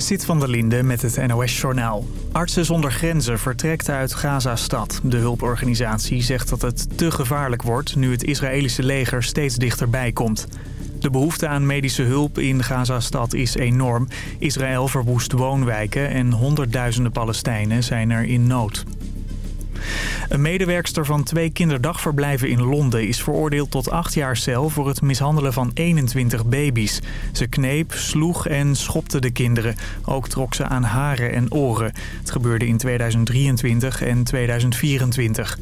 Zit van der Linde met het NOS-journaal. Artsen zonder grenzen vertrekt uit Gaza-stad. De hulporganisatie zegt dat het te gevaarlijk wordt... nu het Israëlische leger steeds dichterbij komt. De behoefte aan medische hulp in Gaza-stad is enorm. Israël verwoest woonwijken en honderdduizenden Palestijnen zijn er in nood. Een medewerkster van twee kinderdagverblijven in Londen is veroordeeld tot acht jaar cel voor het mishandelen van 21 baby's. Ze kneep, sloeg en schopte de kinderen. Ook trok ze aan haren en oren. Het gebeurde in 2023 en 2024.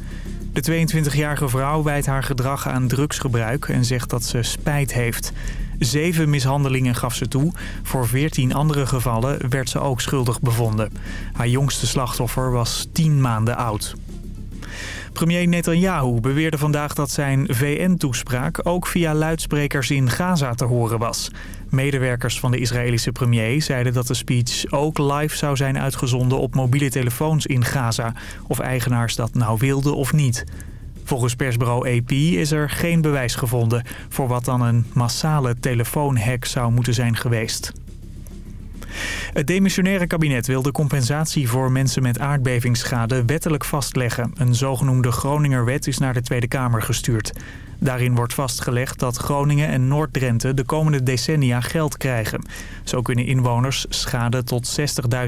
De 22-jarige vrouw wijt haar gedrag aan drugsgebruik en zegt dat ze spijt heeft. Zeven mishandelingen gaf ze toe. Voor 14 andere gevallen werd ze ook schuldig bevonden. Haar jongste slachtoffer was 10 maanden oud. Premier Netanyahu beweerde vandaag dat zijn VN-toespraak ook via luidsprekers in Gaza te horen was. Medewerkers van de Israëlische premier zeiden dat de speech ook live zou zijn uitgezonden op mobiele telefoons in Gaza. Of eigenaars dat nou wilden of niet. Volgens persbureau AP is er geen bewijs gevonden voor wat dan een massale telefoonhack zou moeten zijn geweest. Het demissionaire kabinet wil de compensatie voor mensen met aardbevingsschade wettelijk vastleggen. Een zogenoemde Groningerwet is naar de Tweede Kamer gestuurd. Daarin wordt vastgelegd dat Groningen en Noord-Drenthe de komende decennia geld krijgen. Zo kunnen inwoners schade tot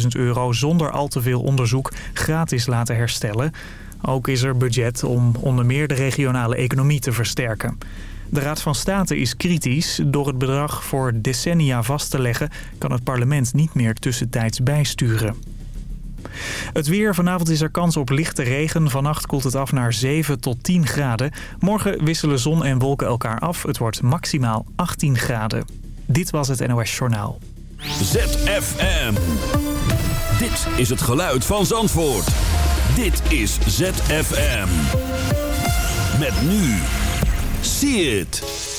60.000 euro zonder al te veel onderzoek gratis laten herstellen. Ook is er budget om onder meer de regionale economie te versterken. De Raad van State is kritisch. Door het bedrag voor decennia vast te leggen... kan het parlement niet meer tussentijds bijsturen. Het weer. Vanavond is er kans op lichte regen. Vannacht koelt het af naar 7 tot 10 graden. Morgen wisselen zon en wolken elkaar af. Het wordt maximaal 18 graden. Dit was het NOS Journaal. ZFM. Dit is het geluid van Zandvoort. Dit is ZFM. Met nu... See it.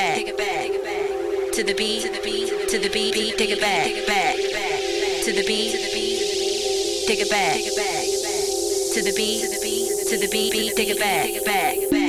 back, take it back, to the beat, to the beat, to the beat, take it back, back, to the beat, to the beat, take it back, to the beat, to the beat, to the beat, take it back, back.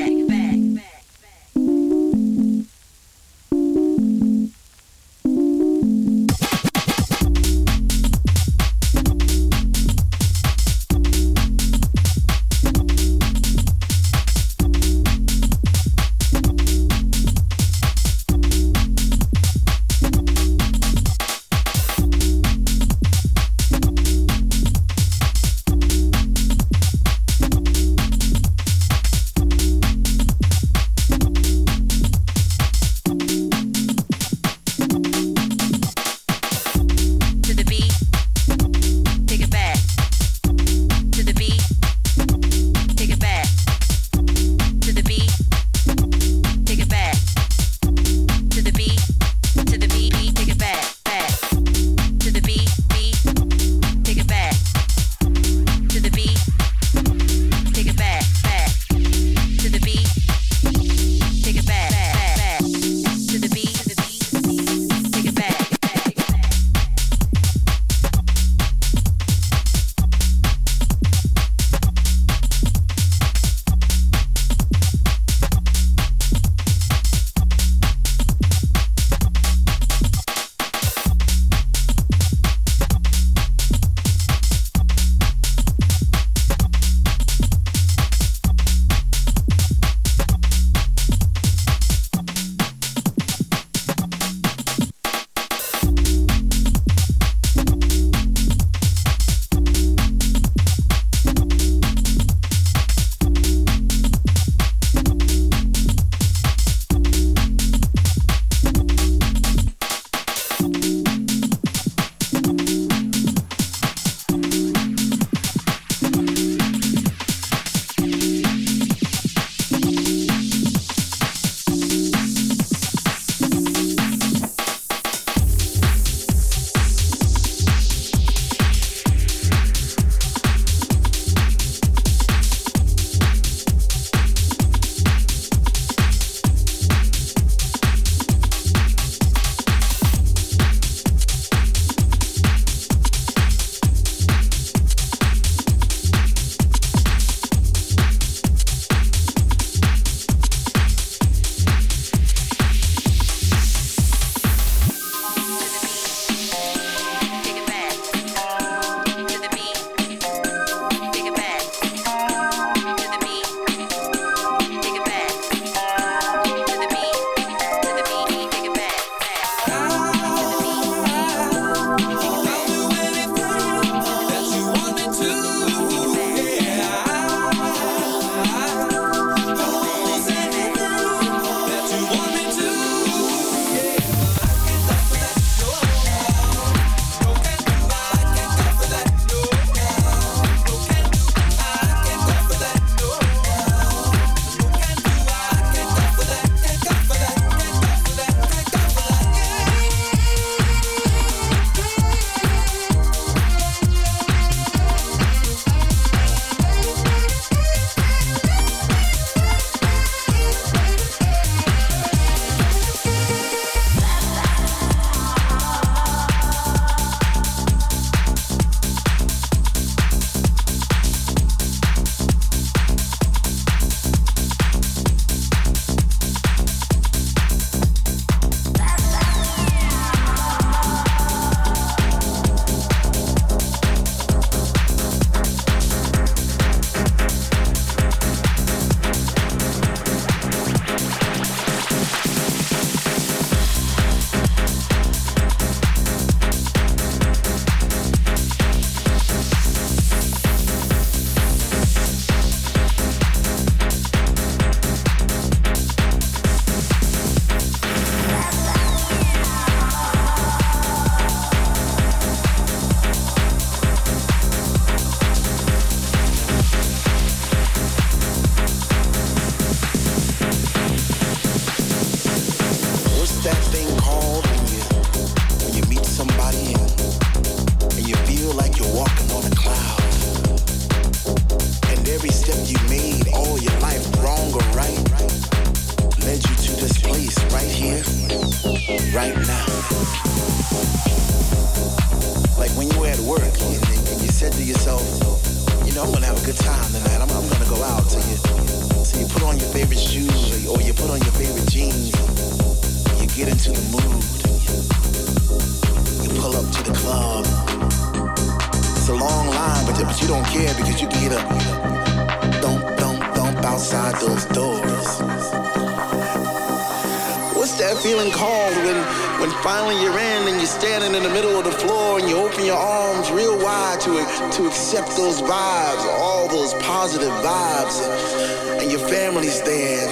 That feeling called when, when finally you're in and you're standing in the middle of the floor and you open your arms real wide to, to accept those vibes, all those positive vibes, and, and your family's there,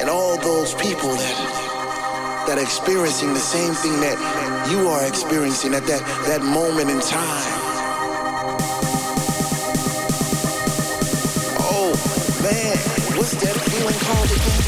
and all those people that, that are experiencing the same thing that you are experiencing at that, that moment in time. Oh, man, what's that feeling called again?